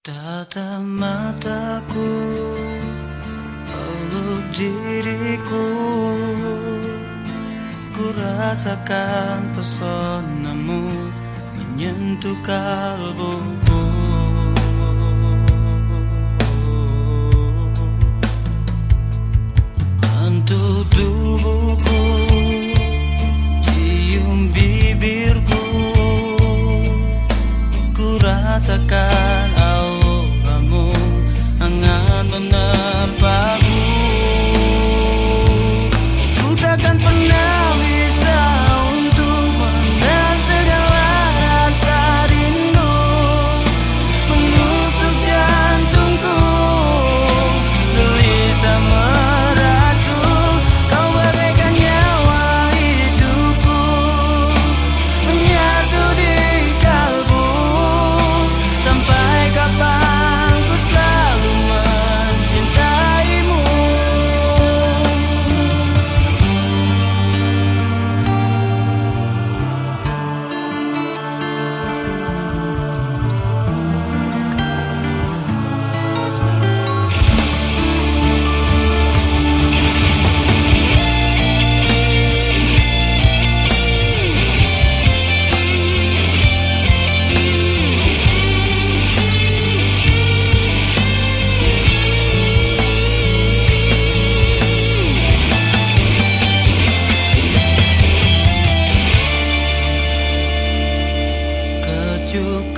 Tatap mataku Peluk diriku. Ku rasakan pesonamu Menyentuh kalbuku. Hantu tubuhku Cium bibirku. Ku rasakan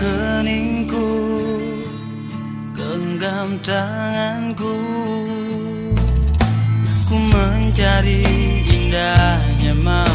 keningku Genggam tanganku. Ku mencari indahnya malam